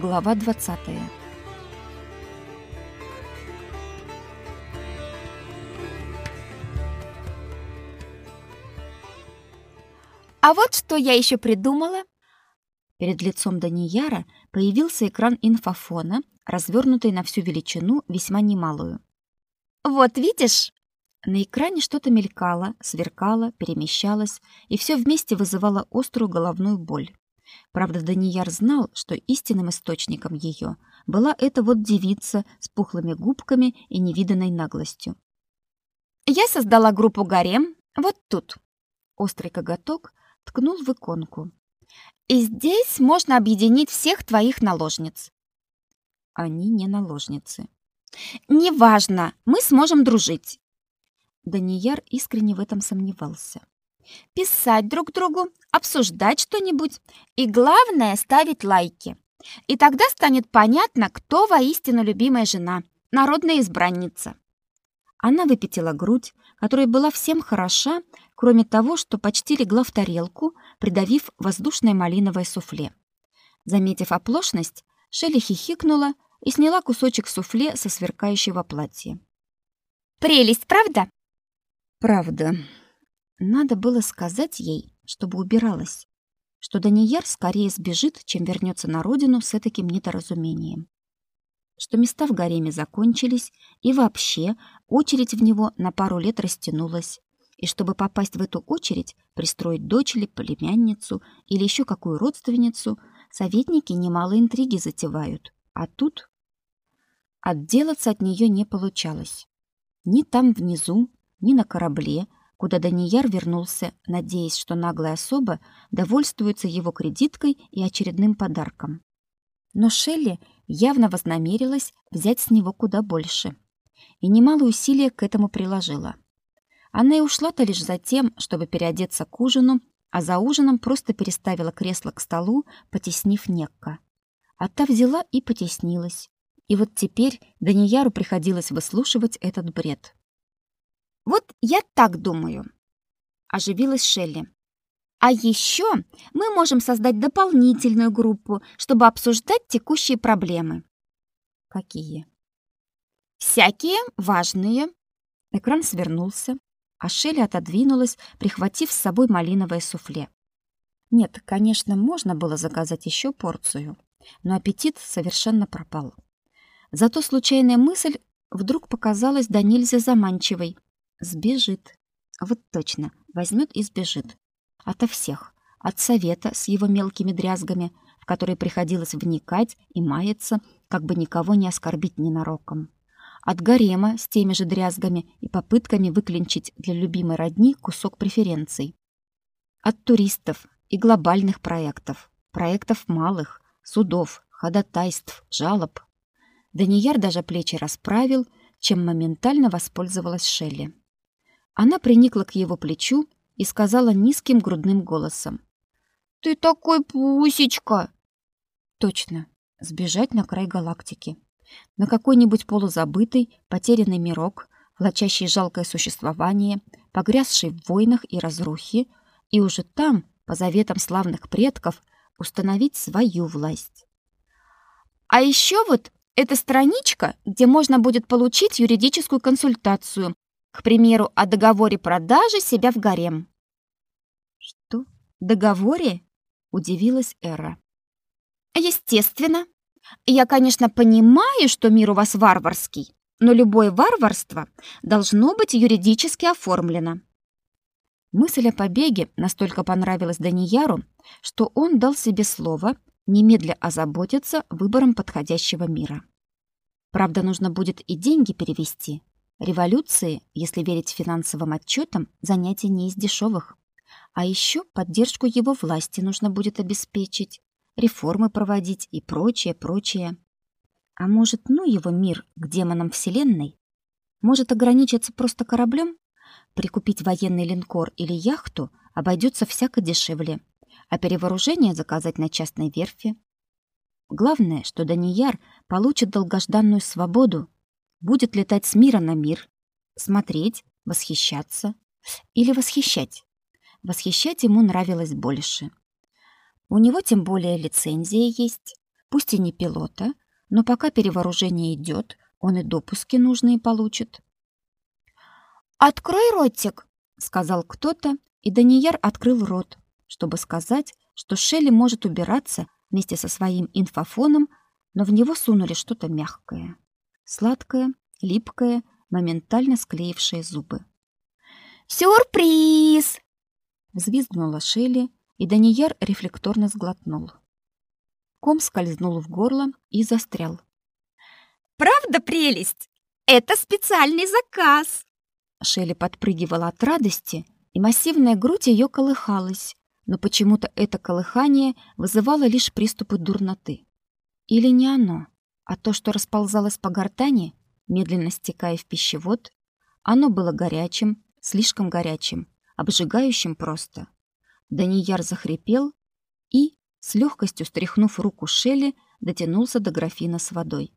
Глава 20. А вот что я еще придумала. Перед лицом Данияра появился экран инфофона, развернутый на всю величину, весьма немалую. Вот видишь? На экране что-то мелькало, сверкало, перемещалось, и все вместе вызывало острую головную боль. Правда, Данияр знал, что истинным источником ее была эта вот девица с пухлыми губками и невиданной наглостью. Я создала группу гарем вот тут. Острый коготок ткнул в иконку. И здесь можно объединить всех твоих наложниц. Они не наложницы. Неважно, мы сможем дружить. Данияр искренне в этом сомневался. Писать друг другу, обсуждать что-нибудь и, главное, ставить лайки. И тогда станет понятно, кто воистину любимая жена, народная избранница. Она выпятила грудь, которая была всем хороша, кроме того, что почти легла в тарелку, придавив воздушное малиновое суфле. Заметив оплошность, Шелли хихикнула и сняла кусочек суфле со сверкающего платья. «Прелесть, правда?» «Правда», надо было сказать ей, чтобы убиралась, что Данияр скорее сбежит, чем вернется на родину с таким недоразумением. Что места в гареме закончились, и вообще очередь в него на пару лет растянулась. И чтобы попасть в эту очередь, пристроить дочь или племянницу или еще какую родственницу, советники немало интриги затевают. А тут отделаться от нее не получалось. Ни там внизу, ни на корабле, куда Данияр вернулся, надеясь, что наглая особа довольствуется его кредиткой и очередным подарком. Но Шелли явно вознамерилась взять с него куда больше. И немало усилия к этому приложила. Она и ушла-то лишь за тем, чтобы переодеться к ужину, а за ужином просто переставила кресло к столу, потеснив Некка. А та взяла и потеснилась. И вот теперь Данияру приходилось выслушивать этот бред. Вот я так думаю. Оживилась Шелли. А еще мы можем создать дополнительную группу, чтобы обсуждать текущие проблемы. Какие? Всякие важные. Экран свернулся, а Шелли отодвинулась, прихватив с собой малиновое суфле. Нет, конечно, можно было заказать еще порцию, но аппетит совершенно пропал. Зато случайная мысль вдруг показалась до нельзя заманчивой. Сбежит. Вот точно, возьмет и сбежит. Ото всех. От совета с его мелкими дрязгами, в которые приходилось вникать и маяться, как бы никого не оскорбить ненароком. От гарема с теми же дрязгами и попытками выклинчить для любимой родни кусок преференций. От туристов и глобальных проектов, проектов малых, судов, ходатайств, жалоб. Данияр даже плечи расправил, чем моментально воспользовалась Шелли. Она приникла к его плечу и сказала низким грудным голосом. «Ты такой пусечка!» Точно, сбежать на край галактики. На какой-нибудь полузабытый, потерянный мирок, влачащий жалкое существование, погрязший в войнах и разрухе, и уже там, по заветам славных предков, установить свою власть. А еще вот эта страничка, где можно будет получить юридическую консультацию к примеру, о договоре продажи себя в гарем. Что? Договоре? Удивилась Эра. Естественно. Я, конечно, понимаю, что мир у вас варварский, но любое варварство должно быть юридически оформлено. Мысль о побеге настолько понравилась Данияру, что он дал себе слово немедля озаботиться выбором подходящего мира. Правда, нужно будет и деньги перевести, Революции, если верить финансовым отчетам, занятие не из дешевых. А еще поддержку его власти нужно будет обеспечить, реформы проводить и прочее, прочее. А может, ну его мир к демонам Вселенной? Может ограничиться просто кораблем? Прикупить военный линкор или яхту обойдется всяко дешевле, а перевооружение заказать на частной верфи. Главное, что Данияр получит долгожданную свободу, будет летать с мира на мир, смотреть, восхищаться или восхищать. Восхищать ему нравилось больше. У него тем более лицензия есть, Пусть и не пилота, но пока перевооружение идет, он и допуски нужные получит. «Открой ротик», — сказал кто-то, и Данияр открыл рот, чтобы сказать, что Шелли может убираться вместе со своим инфофоном, но в него сунули что-то мягкое, сладкое, липкое, моментально склеившее зубы. «Сюрприз!» Взвизгнула Шелли, и Данияр рефлекторно сглотнул. Ком скользнул в горло и застрял. «Правда прелесть? Это специальный заказ!» Шелли подпрыгивала от радости, и массивная грудь ее колыхалась, но почему-то это колыхание вызывало лишь приступы дурноты. Или не оно, а то, что расползалось по гортани, медленно стекая в пищевод, оно было горячим, слишком горячим, обжигающим просто. Данияр захрипел и, с легкостью стряхнув руку Шелли, дотянулся до графина с водой.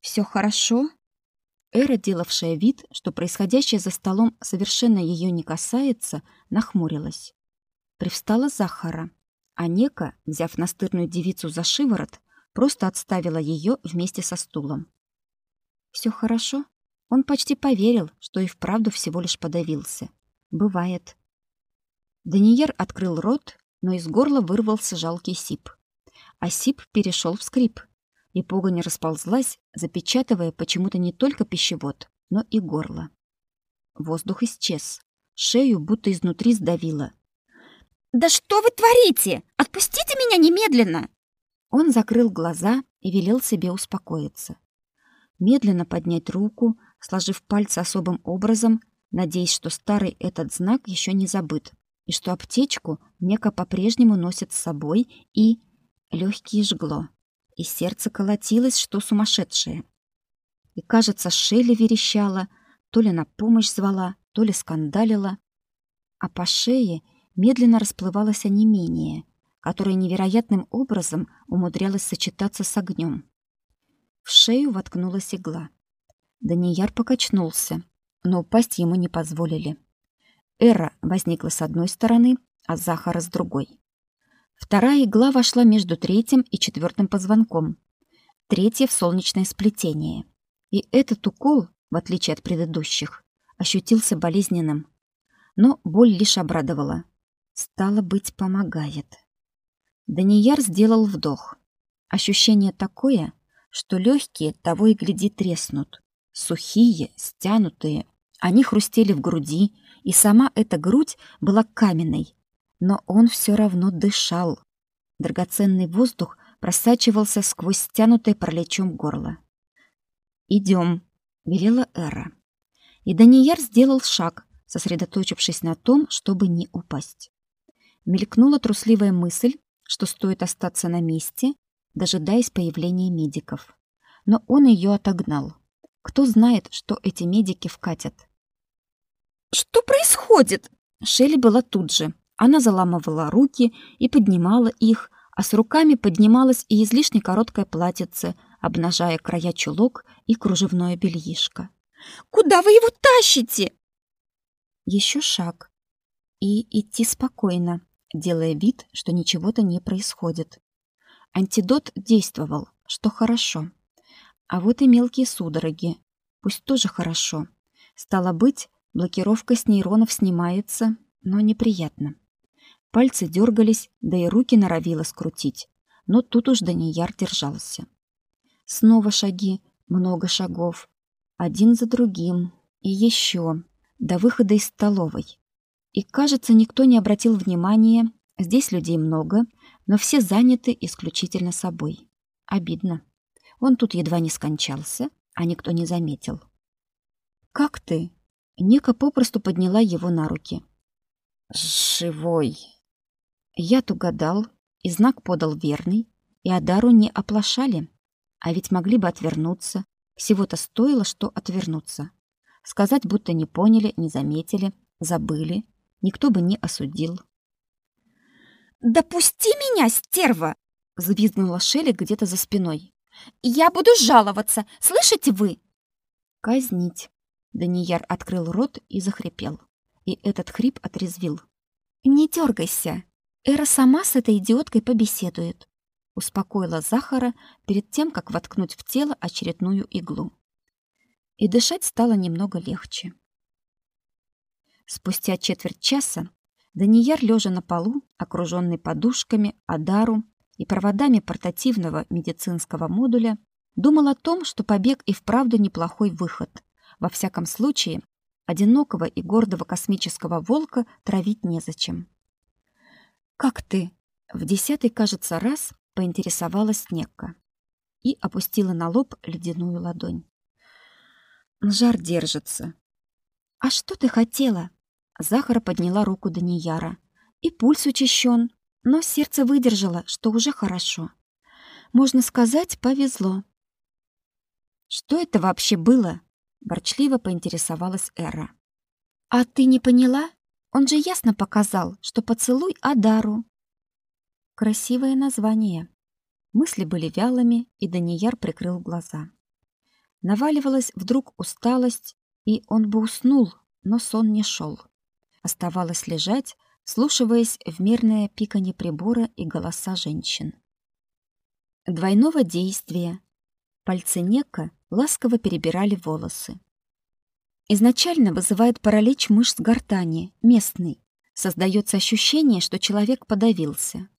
Все хорошо?» Эра, делавшая вид, что происходящее за столом совершенно ее не касается, нахмурилась. Привстала Захара, а Нека, взяв настырную девицу за шиворот, просто отставила ее вместе со стулом. Все хорошо?» Он почти поверил, что и вправду всего лишь подавился. Бывает. Данияр открыл рот, но из горла вырвался жалкий сип. А сип перешел в скрип, и погонь расползлась, запечатывая почему-то не только пищевод, но и горло. Воздух исчез. Шею будто изнутри сдавило. «Да что вы творите? Отпустите меня немедленно!» Он закрыл глаза и велел себе успокоиться. Медленно поднять руку, сложив пальцы особым образом, надеясь, что старый этот знак еще не забыт, и что аптечку Нека по-прежнему носит с собой, и легкие жгло и сердце колотилось, что сумасшедшее. И, кажется, Шелли верещала, то ли на помощь звала, то ли скандалила, а по шее медленно расплывалось онемение, которое невероятным образом умудрялось сочетаться с огнем. В шею воткнулась игла. Данияр покачнулся, но упасть ему не позволили. Эра возникла с одной стороны, а Захара с другой. Вторая игла вошла между третьим и четвертым позвонком. Третья в солнечное сплетение. И этот укол, в отличие от предыдущих, ощутился болезненным. Но боль лишь обрадовала. Стало быть, помогает. Данияр сделал вдох. Ощущение такое, что легкие того и гляди треснут. Сухие, стянутые. Они хрустели в груди, и сама эта грудь была каменной, но он все равно дышал. Драгоценный воздух просачивался сквозь стянутое параличом горло. «Идем», — велела Эра. И Данияр сделал шаг, сосредоточившись на том, чтобы не упасть. Мелькнула трусливая мысль, что стоит остаться на месте, дожидаясь появления медиков. Но он ее отогнал. Кто знает, что эти медики вкатят. «Что происходит?» Шелли была тут же, она заламывала руки и поднимала их, а с руками поднималась и излишне короткое платьице, обнажая края чулок и кружевное бельишко. «Куда вы его тащите?» Еще шаг. И идти спокойно, делая вид, что ничего-то не происходит. Антидот действовал, что хорошо. А вот и мелкие судороги. Пусть тоже хорошо. Стало быть, блокировка с нейронов снимается, но неприятно. Пальцы дергались, да и руки норовило скрутить. Но тут уж Данияр держался. Снова шаги, много шагов. Один за другим. И еще. До выхода из столовой. И, кажется, никто не обратил внимания. Здесь людей много, но все заняты исключительно собой. Обидно. Он тут едва не скончался, а никто не заметил. «Как ты?» Ника попросту подняла его на руки. «Живой!» Я-то угадал, и знак подал верный, и Адару не оплошали. А ведь могли бы отвернуться. Всего-то стоило, что отвернуться. Сказать, будто не поняли, не заметили, забыли. Никто бы не осудил. «Допусти меня, стерва!» — взвизгнула Шелли где-то за спиной. «Я буду жаловаться, слышите вы?» «Казнить!» Данияр открыл рот и захрипел. И этот хрип отрезвил. «Не дергайся!» Эра сама с этой идиоткой побеседует. успокоила Захара перед тем, как воткнуть в тело очередную иглу. И дышать стало немного легче. Спустя четверть часа Данияр, лежа на полу, окруженный подушками, адару и проводами портативного медицинского модуля, думал о том, что побег и вправду неплохой выход. Во всяком случае, одинокого и гордого космического волка травить незачем. «Как ты?» — в десятый, кажется, раз поинтересовалась Некка и опустила на лоб ледяную ладонь. Жар держится. «А что ты хотела?» Захара подняла руку Данияра. И пульс учащен, но сердце выдержало, что уже хорошо. Можно сказать, повезло. «Что это вообще было?» Ворчливо поинтересовалась Эра. «А ты не поняла? Он же ясно показал, что поцелуй Адару». Красивое название. Мысли были вялыми, и Данияр прикрыл глаза. Наваливалась вдруг усталость, и он бы уснул, но сон не шел. Оставалось лежать, слушаясь в мирное пиканье прибора и голоса женщин. Двойного действия. Пальцы Нека ласково перебирали волосы. Изначально вызывает паралич мышц гортани, местный. Создается ощущение, что человек подавился.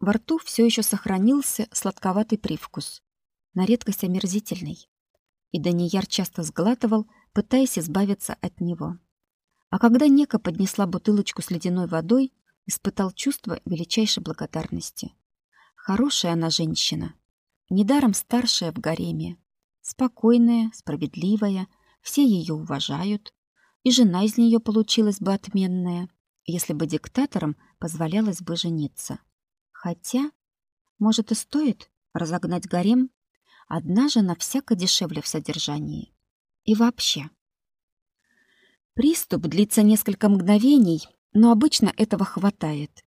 Во рту все еще сохранился сладковатый привкус, на редкость омерзительный. И Данияр часто сглатывал, пытаясь избавиться от него. А когда Нека поднесла бутылочку с ледяной водой, испытал чувство величайшей благодарности. Хорошая она женщина, недаром старшая в гареме, Спокойная, справедливая, все ее уважают, и жена из нее получилась бы отменная, если бы диктаторам позволялось бы жениться. Хотя, может, и стоит разогнать гарем, одна жена всяко дешевле в содержании. И вообще. Приступ длится несколько мгновений, но обычно этого хватает.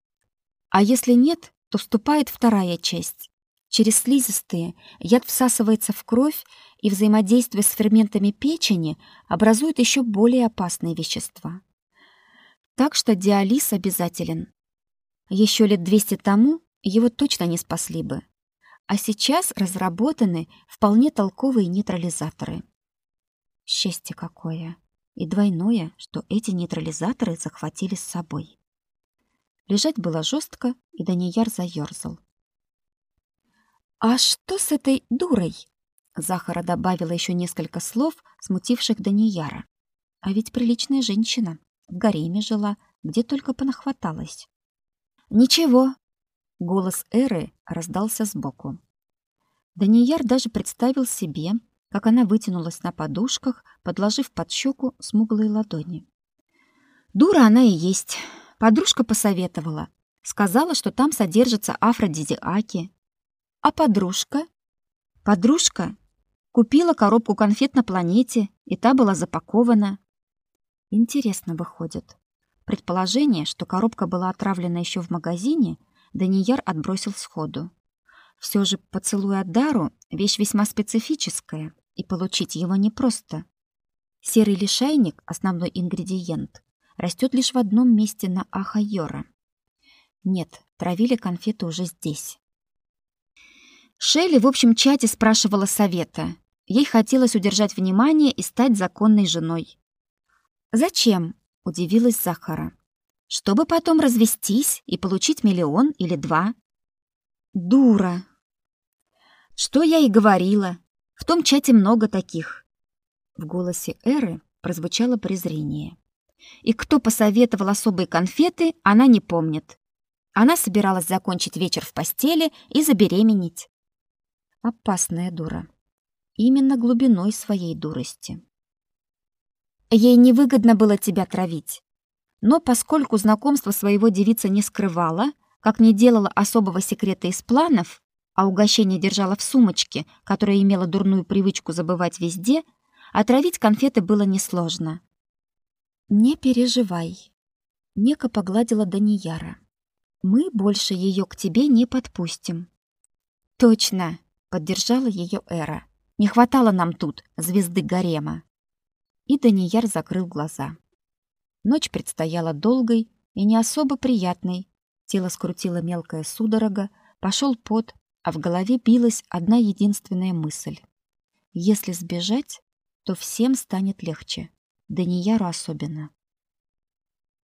А если нет, то вступает вторая часть. Через слизистые яд всасывается в кровь и взаимодействие с ферментами печени образует еще более опасные вещества. Так что диализ обязателен. Еще лет 200 тому его точно не спасли бы. А сейчас разработаны вполне толковые нейтрализаторы. Счастье какое! И двойное, что эти нейтрализаторы захватили с собой. Лежать было жестко, и Данияр заерзал. «А что с этой дурой?» Захара добавила еще несколько слов, смутивших Данияра. А ведь приличная женщина, в гареме жила, где только понахваталась. «Ничего!» — голос Эры раздался сбоку. Данияр даже представил себе, как она вытянулась на подушках, подложив под щеку смуглые ладони. «Дура она и есть!» Подружка посоветовала. Сказала, что там содержатся афродизиаки. А подружка? Подружка Купила коробку конфет на планете, и та была запакована. Интересно выходит. Предположение, что коробка была отравлена еще в магазине, Данияр отбросил сходу. Все же поцелуй от Дару — вещь весьма специфическая, и получить его непросто. Серый лишайник, основной ингредиент, растет лишь в одном месте на Ахайора. Нет, травили конфеты уже здесь. Шелли в общем чате спрашивала совета, Ей хотелось удержать внимание и стать законной женой. «Зачем?» — удивилась Захара. «Чтобы потом развестись и получить миллион или два». «Дура!» «Что я и говорила. В том чате много таких». В голосе Эры прозвучало презрение. И кто посоветовал особые конфеты, она не помнит. Она собиралась закончить вечер в постели и забеременеть. Опасная дура именно глубиной своей дурости. Ей невыгодно было тебя травить. Но поскольку знакомство своего девица не скрывала, как не делала особого секрета из планов, а угощение держала в сумочке, которая имела дурную привычку забывать везде, отравить конфеты было несложно. «Не переживай», — Нека погладила Данияра. «Мы больше ее к тебе не подпустим». «Точно», — поддержала ее Эра. Не хватало нам тут звезды гарема. И Данияр закрыл глаза. Ночь предстояла долгой и не особо приятной. Тело скрутило мелкая судорога, пошел пот, а в голове билась одна единственная мысль. Если сбежать, то всем станет легче, Данияру особенно.